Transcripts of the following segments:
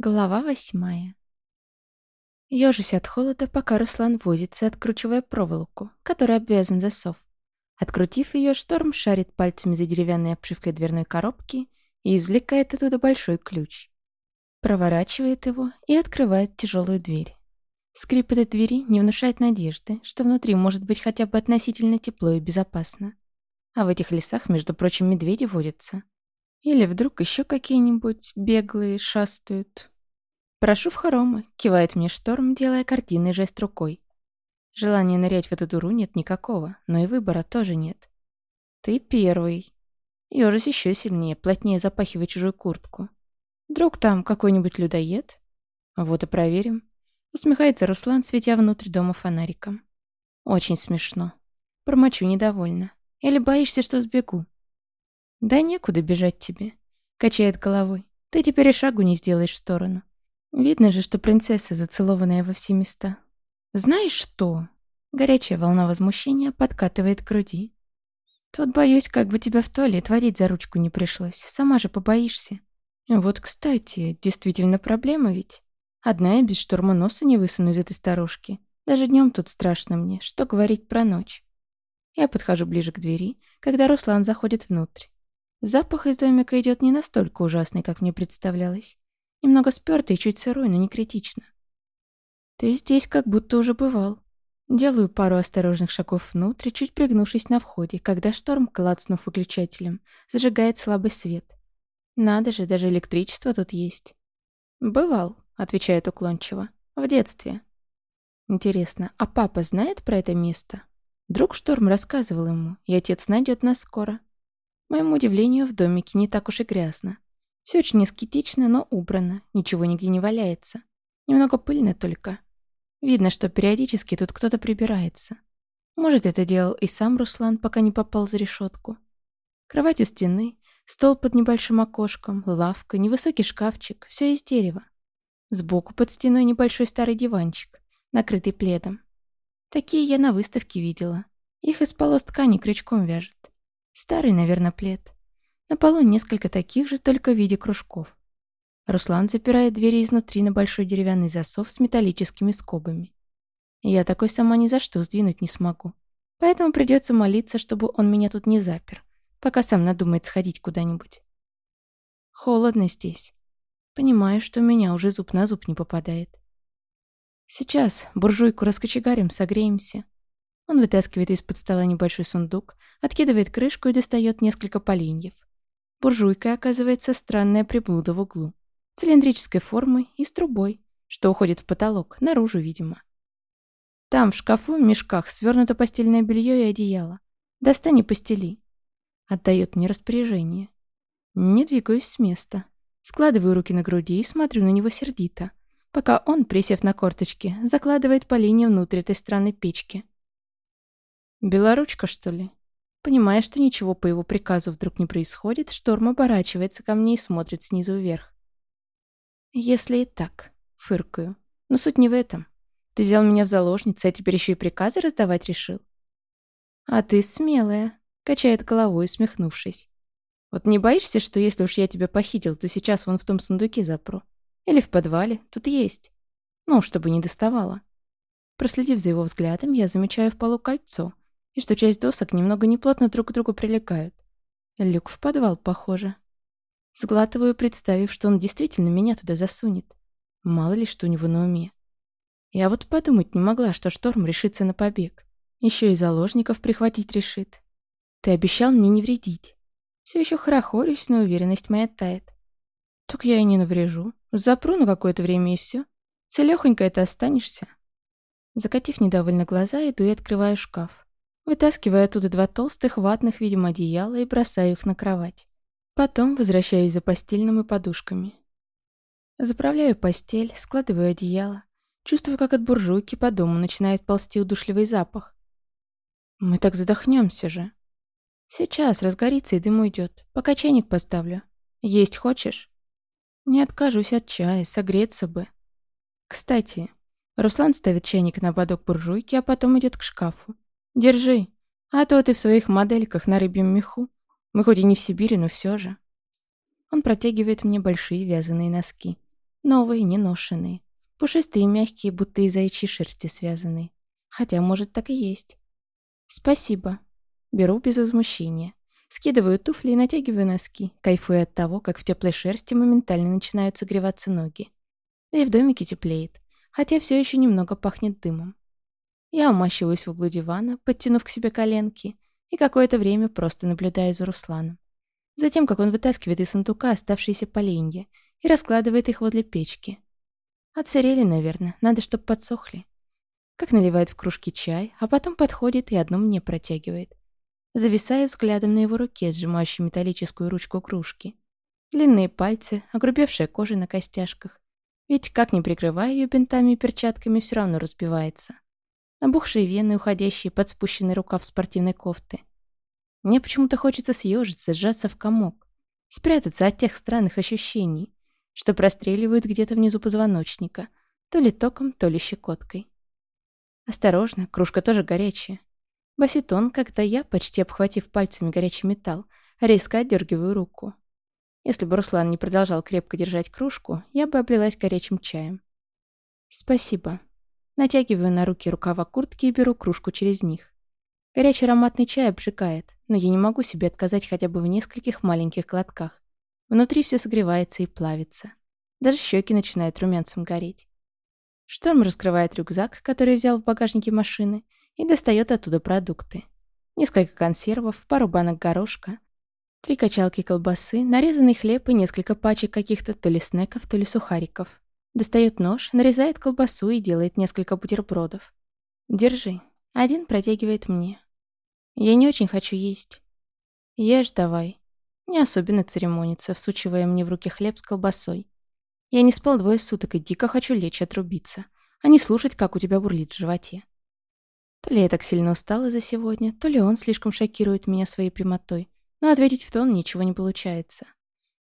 Глава восьмая. Ёжусь от холода, пока Руслан возится, откручивая проволоку, которой обвязан засов. Открутив ее, шторм шарит пальцами за деревянной обшивкой дверной коробки и извлекает оттуда большой ключ. Проворачивает его и открывает тяжелую дверь. Скрип этой двери не внушает надежды, что внутри может быть хотя бы относительно тепло и безопасно. А в этих лесах, между прочим, медведи водятся. Или вдруг еще какие-нибудь беглые шастают. «Прошу в хоромы», — кивает мне шторм, делая картинный жест рукой. Желания нырять в эту дуру нет никакого, но и выбора тоже нет. «Ты первый». Ёжись еще сильнее, плотнее запахивая чужую куртку. «Вдруг там какой-нибудь людоед?» «Вот и проверим». Усмехается Руслан, светя внутрь дома фонариком. «Очень смешно. Промочу недовольно. Или боишься, что сбегу?» «Да некуда бежать тебе», — качает головой. «Ты теперь и шагу не сделаешь в сторону. Видно же, что принцесса, зацелованная во все места. Знаешь что?» Горячая волна возмущения подкатывает к груди. «Тут боюсь, как бы тебя в туалет водить за ручку не пришлось. Сама же побоишься». «Вот, кстати, действительно проблема ведь. Одна я без шторма носа не высуну из этой старушки. Даже днем тут страшно мне. Что говорить про ночь?» Я подхожу ближе к двери, когда Руслан заходит внутрь. Запах из домика идет не настолько ужасный, как мне представлялось. Немного спёртый чуть сырой, но не критично. Ты здесь как будто уже бывал. Делаю пару осторожных шагов внутрь, чуть пригнувшись на входе, когда шторм, клацнув выключателем, зажигает слабый свет. Надо же, даже электричество тут есть. «Бывал», — отвечает уклончиво. «В детстве». Интересно, а папа знает про это место? Друг Шторм рассказывал ему, и отец найдет нас скоро моему удивлению, в домике не так уж и грязно. Все очень эскетично, но убрано, ничего нигде не валяется. Немного пыльно только. Видно, что периодически тут кто-то прибирается. Может, это делал и сам Руслан, пока не попал за решетку. Кровать у стены, стол под небольшим окошком, лавка, невысокий шкафчик, все из дерева. Сбоку под стеной небольшой старый диванчик, накрытый пледом. Такие я на выставке видела. Их из полос ткани крючком вяжет. Старый, наверное, плед. На полу несколько таких же, только в виде кружков. Руслан запирает двери изнутри на большой деревянный засов с металлическими скобами. Я такой сама ни за что сдвинуть не смогу. Поэтому придется молиться, чтобы он меня тут не запер, пока сам надумает сходить куда-нибудь. Холодно здесь. Понимаю, что у меня уже зуб на зуб не попадает. Сейчас буржуйку раскочегарим, согреемся. Он вытаскивает из-под стола небольшой сундук, откидывает крышку и достает несколько поленьев. Буржуйка оказывается странная приблуда в углу. Цилиндрической формы и с трубой, что уходит в потолок, наружу, видимо. Там, в шкафу, в мешках, свернуто постельное белье и одеяло. Достань и постели. Отдает мне распоряжение. Не двигаюсь с места. Складываю руки на груди и смотрю на него сердито, пока он, присев на корточки, закладывает поленья внутрь этой странной печки. Белоручка, что ли? Понимая, что ничего по его приказу вдруг не происходит, Шторм оборачивается ко мне и смотрит снизу вверх. «Если и так», — фыркаю. «Но суть не в этом. Ты взял меня в заложницы, а теперь еще и приказы раздавать решил?» «А ты смелая», — качает головой, усмехнувшись. «Вот не боишься, что если уж я тебя похитил, то сейчас вон в том сундуке запру? Или в подвале? Тут есть. Ну, чтобы не доставало». Проследив за его взглядом, я замечаю в полу кольцо, и что часть досок немного неплотно друг к другу прилегают. Люк в подвал, похоже. Сглатываю, представив, что он действительно меня туда засунет. Мало ли что у него на уме. Я вот подумать не могла, что Шторм решится на побег. Еще и заложников прихватить решит. Ты обещал мне не вредить. Все еще хорохорюсь, но уверенность моя тает. Так я и не наврежу. Запру на какое-то время и все. Целехонько это останешься. Закатив недовольно глаза, иду и открываю шкаф. Вытаскиваю оттуда два толстых ватных, видимо, одеяла и бросаю их на кровать. Потом возвращаюсь за постельным и подушками. Заправляю постель, складываю одеяло. Чувствую, как от буржуйки по дому начинает ползти удушливый запах. Мы так задохнемся же. Сейчас разгорится и дым уйдет. Пока чайник поставлю. Есть хочешь? Не откажусь от чая, согреться бы. Кстати, Руслан ставит чайник на ободок буржуйки, а потом идет к шкафу. Держи. А то ты в своих модельках на рыбьем меху. Мы хоть и не в Сибири, но все же. Он протягивает мне большие вязаные носки. Новые, неношенные. Пушистые и мягкие, будто из заячьей шерсти связанные. Хотя, может, так и есть. Спасибо. Беру без возмущения. Скидываю туфли и натягиваю носки, кайфуя от того, как в теплой шерсти моментально начинают согреваться ноги. Да и в домике теплеет, хотя все еще немного пахнет дымом. Я умащиваюсь в углу дивана, подтянув к себе коленки, и какое-то время просто наблюдаю за Русланом. Затем, как он вытаскивает из сундука оставшиеся поленья и раскладывает их возле печки. Отсырели, наверное, надо, чтоб подсохли. Как наливает в кружки чай, а потом подходит и одну мне протягивает. Зависаю взглядом на его руке, сжимающей металлическую ручку кружки. Длинные пальцы, огрубевшая кожа на костяшках. Ведь как ни прикрывая ее бинтами и перчатками, все равно разбивается. Набухшие вены, уходящие под спущенный рукав спортивной кофты. Мне почему-то хочется съежиться, сжаться в комок, спрятаться от тех странных ощущений, что простреливают где-то внизу позвоночника, то ли током, то ли щекоткой. Осторожно, кружка тоже горячая. Басит он, когда я, почти обхватив пальцами горячий металл, резко отдергиваю руку. Если бы Руслан не продолжал крепко держать кружку, я бы облилась горячим чаем. «Спасибо». Натягиваю на руки рукава куртки и беру кружку через них. Горячий ароматный чай обжигает, но я не могу себе отказать хотя бы в нескольких маленьких глотках. Внутри все согревается и плавится. Даже щеки начинают румянцем гореть. Шторм раскрывает рюкзак, который взял в багажнике машины, и достает оттуда продукты. Несколько консервов, пару банок горошка, три качалки колбасы, нарезанный хлеб и несколько пачек каких-то то ли снеков, то ли сухариков. Достает нож, нарезает колбасу и делает несколько бутербродов. «Держи». Один протягивает мне. Я не очень хочу есть. Ешь давай. Не особенно церемонится, всучивая мне в руки хлеб с колбасой. Я не спал двое суток и дико хочу лечь отрубиться, а не слушать, как у тебя бурлит в животе. То ли я так сильно устала за сегодня, то ли он слишком шокирует меня своей прямотой, но ответить в тон ничего не получается.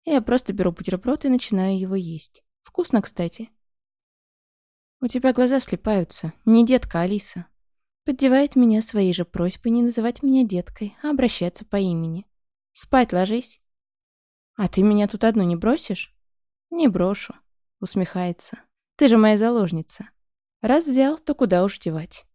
Я просто беру бутерброд и начинаю его есть. Вкусно, кстати. У тебя глаза слепаются. Не детка, Алиса. Поддевает меня своей же просьбой не называть меня деткой, а обращаться по имени. Спать ложись. А ты меня тут одну не бросишь? Не брошу. Усмехается. Ты же моя заложница. Раз взял, то куда уж девать?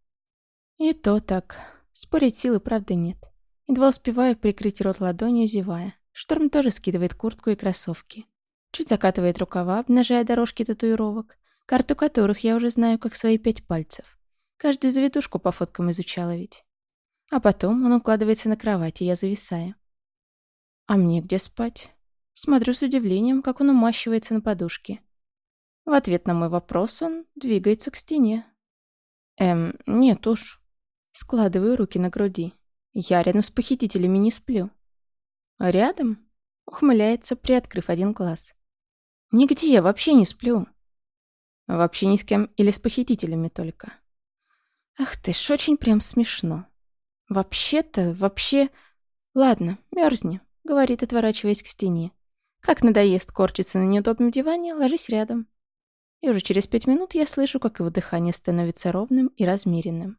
И то так. Спорить силы, правда, нет. Едва успеваю прикрыть рот ладонью, зевая. Шторм тоже скидывает куртку и кроссовки. Чуть закатывает рукава, обнажая дорожки татуировок, карту которых я уже знаю как свои пять пальцев. Каждую завитушку по фоткам изучала ведь. А потом он укладывается на кровать, и я зависаю. А мне где спать? Смотрю с удивлением, как он умащивается на подушке. В ответ на мой вопрос он двигается к стене. Эм, нет уж. Складываю руки на груди. Я рядом с похитителями не сплю. Рядом? Ухмыляется, приоткрыв один глаз. Нигде я вообще не сплю. Вообще ни с кем или с похитителями только. Ах ты ж, очень прям смешно. Вообще-то, вообще... Ладно, мерзни, говорит, отворачиваясь к стене. Как надоест корчиться на неудобном диване, ложись рядом. И уже через пять минут я слышу, как его дыхание становится ровным и размеренным.